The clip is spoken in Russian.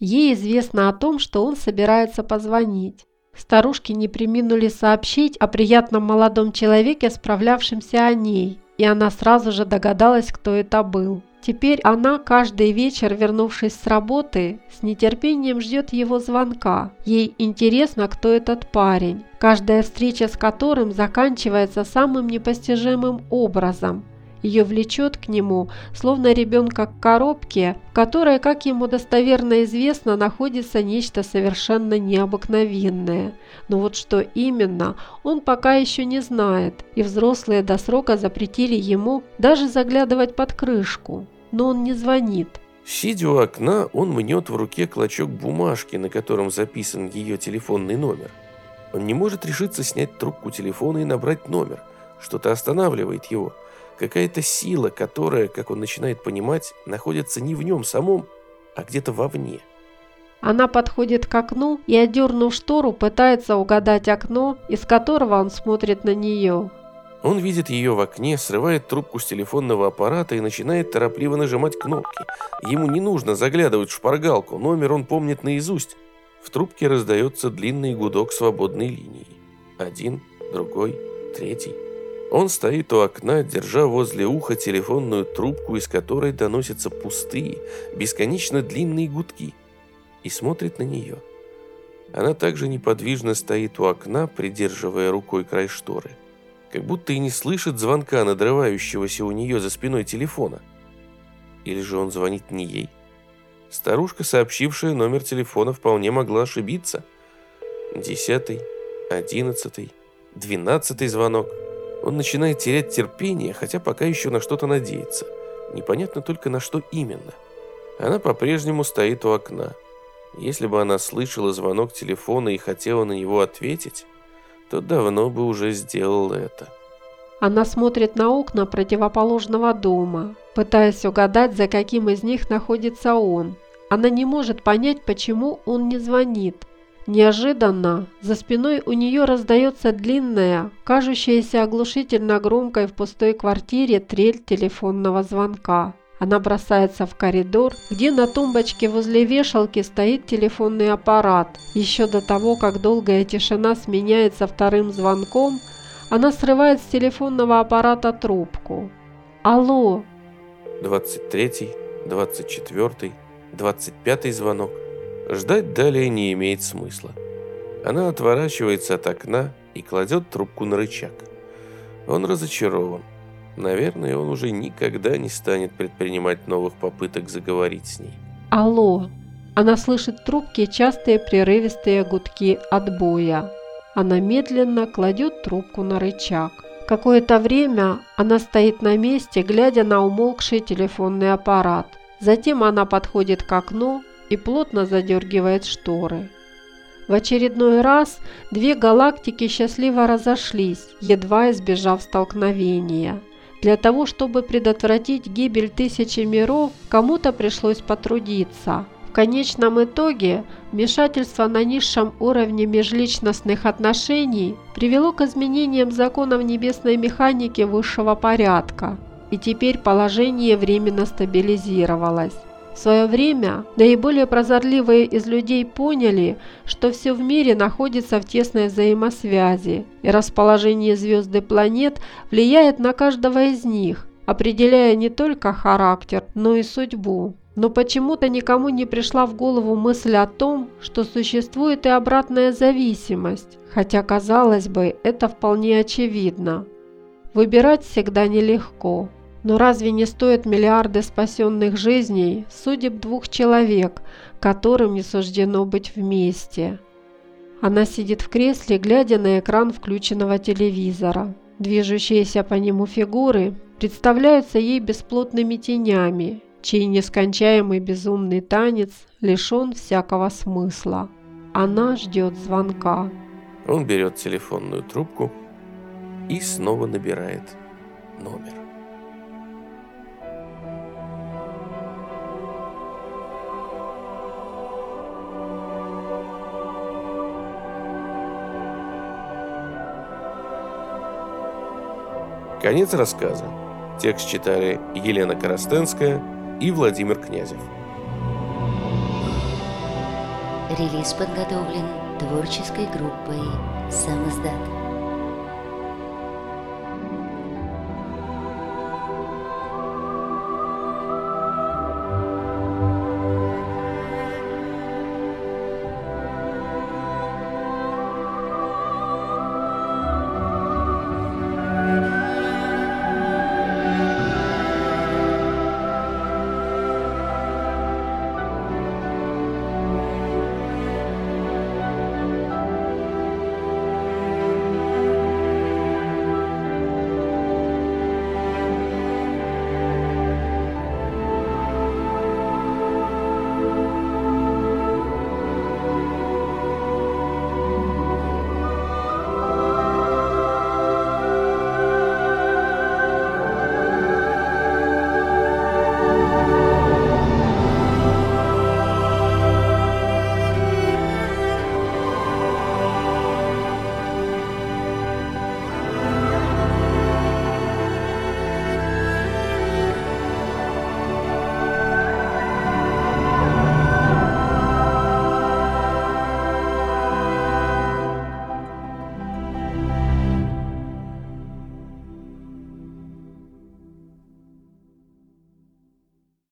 Ей известно о том, что он собирается позвонить. Старушки не приминули сообщить о приятном молодом человеке, справлявшемся о ней, и она сразу же догадалась, кто это был. Теперь она каждый вечер, вернувшись с работы, с нетерпением ждет его звонка. Ей интересно, кто этот парень, каждая встреча с которым заканчивается самым непостижимым образом. Ее влечет к нему, словно ребенка к коробке, в которой, как ему достоверно известно, находится нечто совершенно необыкновенное. Но вот что именно, он пока еще не знает, и взрослые до срока запретили ему даже заглядывать под крышку. Но он не звонит. Сидя у окна, он мнет в руке клочок бумажки, на котором записан ее телефонный номер. Он не может решиться снять трубку телефона и набрать номер. Что-то останавливает его – Какая-то сила, которая, как он начинает понимать, находится не в нем самом, а где-то вовне. Она подходит к окну и, одернув штору, пытается угадать окно, из которого он смотрит на нее. Он видит ее в окне, срывает трубку с телефонного аппарата и начинает торопливо нажимать кнопки. Ему не нужно заглядывать в шпаргалку, номер он помнит наизусть. В трубке раздается длинный гудок свободной линии. Один, другой, третий. Он стоит у окна, держа возле уха телефонную трубку, из которой доносятся пустые, бесконечно длинные гудки, и смотрит на нее. Она также неподвижно стоит у окна, придерживая рукой край шторы, как будто и не слышит звонка, надрывающегося у нее за спиной телефона. Или же он звонит не ей? Старушка, сообщившая номер телефона, вполне могла ошибиться. Десятый, одиннадцатый, двенадцатый звонок – он начинает терять терпение, хотя пока еще на что-то надеется. Непонятно только на что именно. Она по-прежнему стоит у окна. Если бы она слышала звонок телефона и хотела на него ответить, то давно бы уже сделала это. Она смотрит на окна противоположного дома, пытаясь угадать, за каким из них находится он. Она не может понять, почему он не звонит. Неожиданно за спиной у нее раздается длинная, кажущаяся оглушительно громкой в пустой квартире трель телефонного звонка. Она бросается в коридор, где на тумбочке возле вешалки стоит телефонный аппарат. Еще до того, как долгая тишина сменяется вторым звонком, она срывает с телефонного аппарата трубку. «Алло!» 23, 24, 25 звонок. Ждать далее не имеет смысла. Она отворачивается от окна и кладет трубку на рычаг. Он разочарован. Наверное, он уже никогда не станет предпринимать новых попыток заговорить с ней. Алло. Она слышит в трубке частые прерывистые гудки отбоя. Она медленно кладет трубку на рычаг. Какое-то время она стоит на месте, глядя на умолкший телефонный аппарат. Затем она подходит к окну и плотно задергивает шторы. В очередной раз две галактики счастливо разошлись, едва избежав столкновения. Для того, чтобы предотвратить гибель тысячи миров, кому-то пришлось потрудиться. В конечном итоге вмешательство на низшем уровне межличностных отношений привело к изменениям законов небесной механики высшего порядка, и теперь положение временно стабилизировалось. В свое время наиболее прозорливые из людей поняли, что все в мире находится в тесной взаимосвязи, и расположение звезд и планет влияет на каждого из них, определяя не только характер, но и судьбу. Но почему-то никому не пришла в голову мысль о том, что существует и обратная зависимость, хотя, казалось бы, это вполне очевидно. Выбирать всегда нелегко. Но разве не стоят миллиарды спасенных жизней судеб двух человек, которым не суждено быть вместе? Она сидит в кресле, глядя на экран включенного телевизора. Движущиеся по нему фигуры представляются ей бесплотными тенями, чей нескончаемый безумный танец лишен всякого смысла. Она ждет звонка. Он берет телефонную трубку и снова набирает номер. Конец рассказа. Текст читали Елена Коростенская и Владимир Князев. Релиз подготовлен творческой группой «Самоздат».